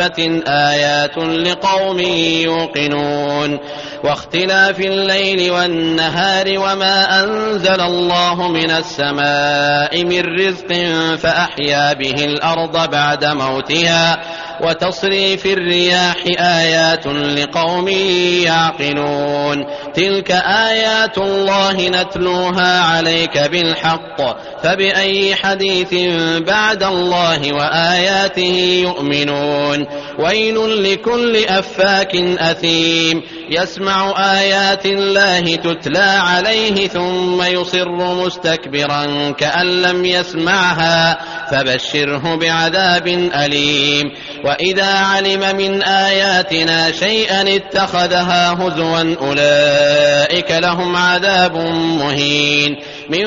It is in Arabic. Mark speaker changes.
Speaker 1: دابة آيات لقوم يوقنون واختلاف الليل والنهار وما أنزل الله من السماء من رزق فأحيا به الأرض بعد موتها وتصريف الرياح آيات لقوم يعقلون. تلك آيات الله نتلوها عليك بالحق فبأي حديث بعد الله وآياته يؤمنون. ويل لكل أفاك أثيم. يسمع آيات الله تتلى عليه ثم يصر مستكبرا كأن لم يسمعها فبشره بعذاب أليم. وإذا علم من آياتنا شيئا اتخذها هزوا أولئك لهم عذاب مهين من